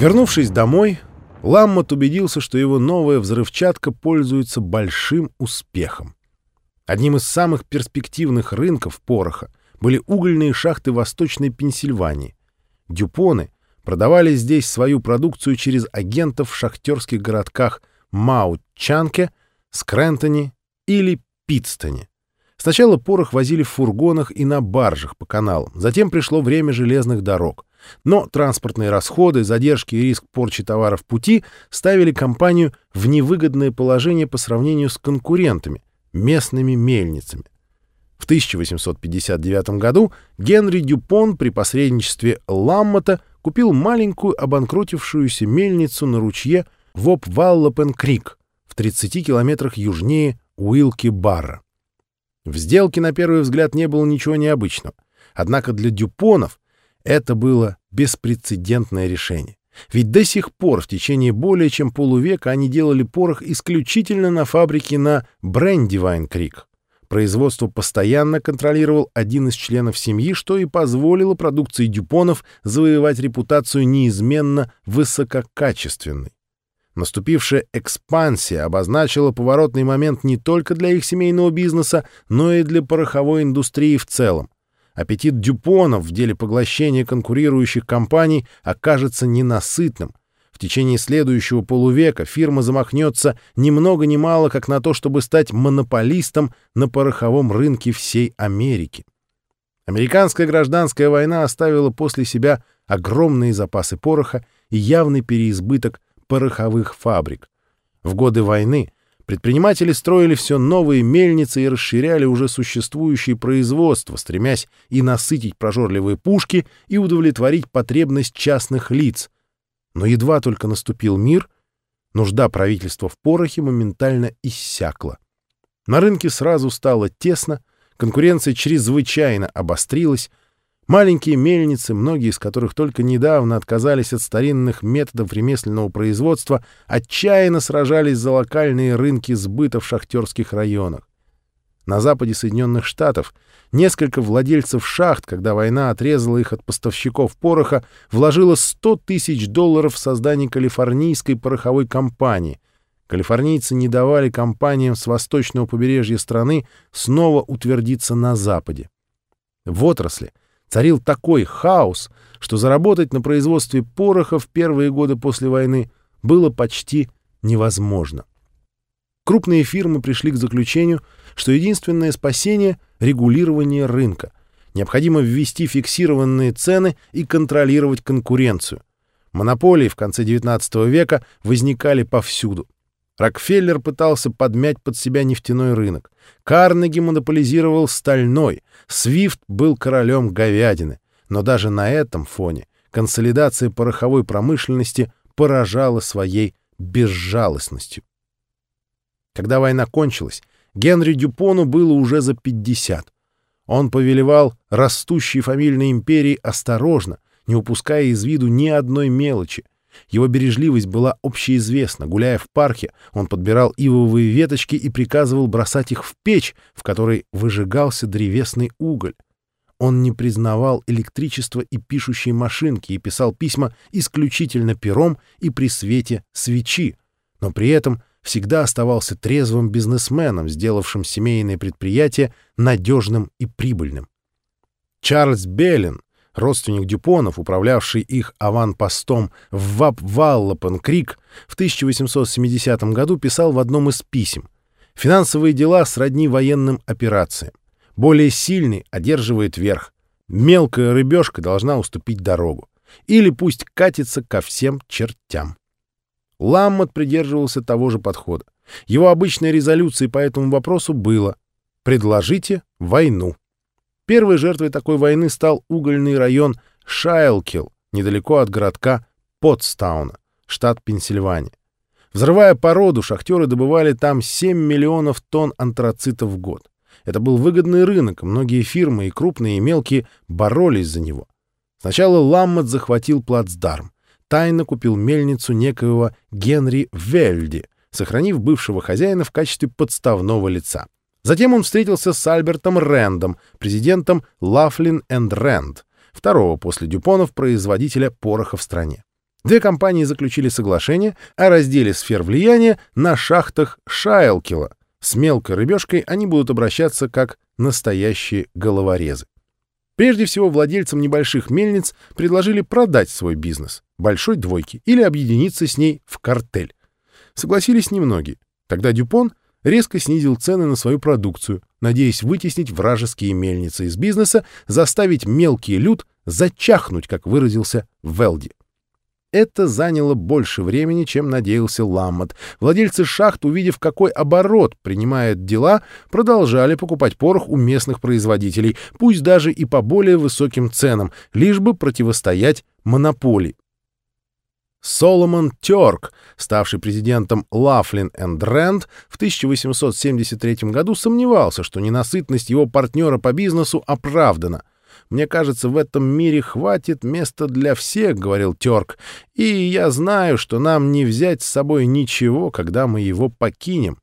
Вернувшись домой, Ламмот убедился, что его новая взрывчатка пользуется большим успехом. Одним из самых перспективных рынков пороха были угольные шахты Восточной Пенсильвании. Дюпоны продавали здесь свою продукцию через агентов в шахтерских городках Маут-Чанке, Скрентоне или Питстоне. Сначала порох возили в фургонах и на баржах по каналам, затем пришло время железных дорог. Но транспортные расходы, задержки и риск порчи товаров в пути ставили компанию в невыгодное положение по сравнению с конкурентами, местными мельницами. В 1859 году Генри Дюпон при посредничестве Ламмота купил маленькую обанкротившуюся мельницу на ручье Воп-Валлопен-Крик в 30 километрах южнее Уилки-Барра. В сделке, на первый взгляд, не было ничего необычного. Однако для Дюпонов это было беспрецедентное решение. Ведь до сих пор в течение более чем полувека они делали порох исключительно на фабрике на Брендивайн-Крик. Производство постоянно контролировал один из членов семьи, что и позволило продукции Дюпонов завоевать репутацию неизменно высококачественной. Наступившая экспансия обозначила поворотный момент не только для их семейного бизнеса, но и для пороховой индустрии в целом. Аппетит Дюпонов в деле поглощения конкурирующих компаний окажется ненасытным. В течение следующего полувека фирма замахнется ни много ни мало, как на то, чтобы стать монополистом на пороховом рынке всей Америки. Американская гражданская война оставила после себя огромные запасы пороха и явный переизбыток пороховых фабрик. В годы войны предприниматели строили все новые мельницы и расширяли уже существующие производства, стремясь и насытить прожорливые пушки, и удовлетворить потребность частных лиц. Но едва только наступил мир, нужда правительства в порохе моментально иссякла. На рынке сразу стало тесно, конкуренция чрезвычайно обострилась, Маленькие мельницы, многие из которых только недавно отказались от старинных методов ремесленного производства, отчаянно сражались за локальные рынки сбыта в шахтерских районах. На западе Соединенных Штатов несколько владельцев шахт, когда война отрезала их от поставщиков пороха, вложило 100 тысяч долларов в создание калифорнийской пороховой компании. Калифорнийцы не давали компаниям с восточного побережья страны снова утвердиться на западе. В отрасли — Царил такой хаос, что заработать на производстве пороха в первые годы после войны было почти невозможно. Крупные фирмы пришли к заключению, что единственное спасение — регулирование рынка. Необходимо ввести фиксированные цены и контролировать конкуренцию. Монополии в конце XIX века возникали повсюду. Рокфеллер пытался подмять под себя нефтяной рынок. Карнеги монополизировал стальной. Свифт был королем говядины. Но даже на этом фоне консолидация пороховой промышленности поражала своей безжалостностью. Когда война кончилась, Генри Дюпону было уже за 50. Он повелевал растущей фамильной империей осторожно, не упуская из виду ни одной мелочи, его бережливость была общеизвестна. Гуляя в парке, он подбирал ивовые веточки и приказывал бросать их в печь, в которой выжигался древесный уголь. Он не признавал электричество и пишущие машинки и писал письма исключительно пером и при свете свечи, но при этом всегда оставался трезвым бизнесменом, сделавшим семейное предприятие надежным и прибыльным. Чарльз Беллин родственник Дюпонов, управлявший их аванпостом в Вап-Валлопен-Крик, в 1870 году писал в одном из писем «Финансовые дела сродни военным операциям. Более сильный одерживает верх. Мелкая рыбешка должна уступить дорогу. Или пусть катится ко всем чертям». Ламмот придерживался того же подхода. Его обычной резолюцией по этому вопросу было «Предложите войну». Первой жертвой такой войны стал угольный район Шайлкилл, недалеко от городка Потстауна, штат Пенсильвания. Взрывая породу, шахтеры добывали там 7 миллионов тонн антрацита в год. Это был выгодный рынок, многие фирмы, и крупные, и мелкие, боролись за него. Сначала Ламмот захватил плацдарм. Тайно купил мельницу некоего Генри Вельди, сохранив бывшего хозяина в качестве подставного лица. Затем он встретился с Альбертом Рэндом, президентом Лафлин энд Рэнд, второго после Дюпонов производителя пороха в стране. Две компании заключили соглашение о разделе сфер влияния на шахтах Шайлкила. С мелкой рыбешкой они будут обращаться как настоящие головорезы. Прежде всего, владельцам небольших мельниц предложили продать свой бизнес большой двойке или объединиться с ней в картель. Согласились немногие. Тогда Дюпон резко снизил цены на свою продукцию, надеясь вытеснить вражеские мельницы из бизнеса, заставить мелкий люд зачахнуть, как выразился Велди. Это заняло больше времени, чем надеялся Ламмот. Владельцы шахт, увидев, какой оборот принимают дела, продолжали покупать порох у местных производителей, пусть даже и по более высоким ценам, лишь бы противостоять монополии. Соломон Тёрк, ставший президентом Лафлин энд Рэнд, в 1873 году сомневался, что ненасытность его партнера по бизнесу оправдана — мне кажется, в этом мире хватит места для всех, — говорил Терк, — и я знаю, что нам не взять с собой ничего, когда мы его покинем.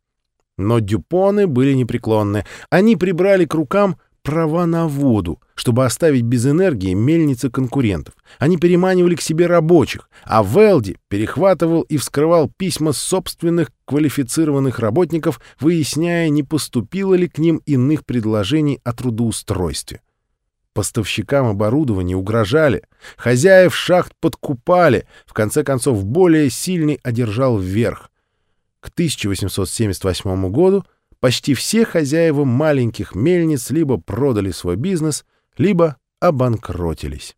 Но дюпоны были непреклонны. Они прибрали к рукам права на воду, чтобы оставить без энергии мельницы конкурентов. Они переманивали к себе рабочих, а Велди перехватывал и вскрывал письма собственных квалифицированных работников, выясняя, не поступило ли к ним иных предложений о трудоустройстве. Поставщикам оборудования угрожали, хозяев шахт подкупали, в конце концов более сильный одержал вверх. К 1878 году почти все хозяева маленьких мельниц либо продали свой бизнес, либо обанкротились.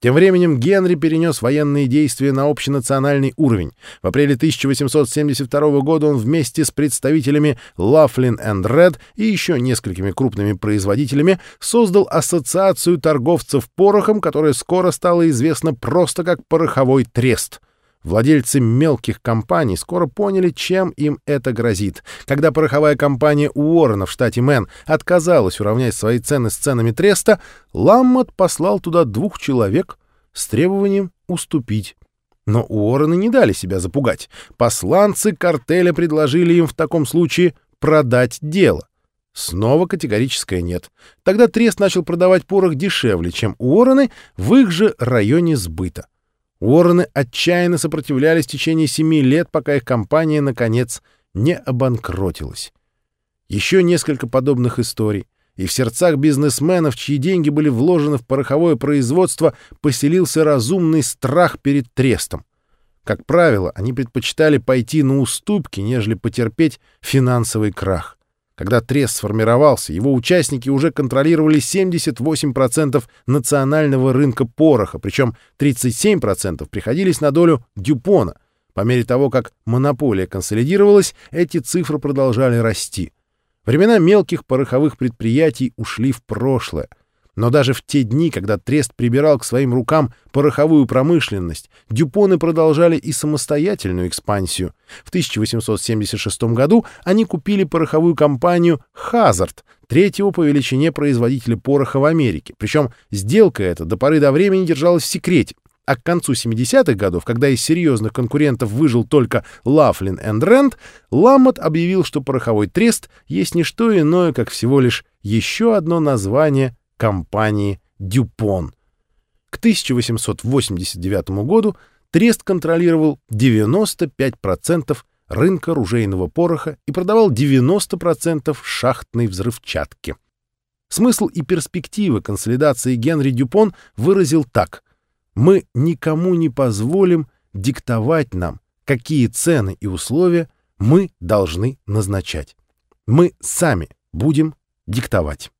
Тем временем Генри перенес военные действия на общенациональный уровень. В апреле 1872 года он вместе с представителями Laughlin and Red и еще несколькими крупными производителями создал ассоциацию торговцев порохом, которая скоро стала известна просто как «пороховой трест». Владельцы мелких компаний скоро поняли, чем им это грозит. Когда пороховая компания Уоррена в штате Мэн отказалась уравнять свои цены с ценами Треста, Ламмот послал туда двух человек с требованием уступить. Но Уоррены не дали себя запугать. Посланцы картеля предложили им в таком случае продать дело. Снова категорическое «нет». Тогда Трест начал продавать порох дешевле, чем Уоррены в их же районе сбыта. Уоррены отчаянно сопротивлялись в течение семи лет, пока их компания, наконец, не обанкротилась. Еще несколько подобных историй, и в сердцах бизнесменов, чьи деньги были вложены в пороховое производство, поселился разумный страх перед трестом. Как правило, они предпочитали пойти на уступки, нежели потерпеть финансовый крах. Когда трест сформировался, его участники уже контролировали 78% национального рынка пороха, причем 37% приходились на долю Дюпона. По мере того, как монополия консолидировалась, эти цифры продолжали расти. Времена мелких пороховых предприятий ушли в прошлое. Но даже в те дни, когда Трест прибирал к своим рукам пороховую промышленность, дюпоны продолжали и самостоятельную экспансию. В 1876 году они купили пороховую компанию «Хазард», третьего по величине производителя пороха в Америке. Причем сделка эта до поры до времени держалась в секрете. А к концу 70-х годов, когда из серьезных конкурентов выжил только Лафлин энд Рэнд, Ламмот объявил, что пороховой трест есть не что иное, как всего лишь еще одно название компании «Дюпон». К 1889 году Трест контролировал 95% рынка ружейного пороха и продавал 90% шахтной взрывчатки. Смысл и перспективы консолидации Генри Дюпон выразил так. «Мы никому не позволим диктовать нам, какие цены и условия мы должны назначать. Мы сами будем диктовать».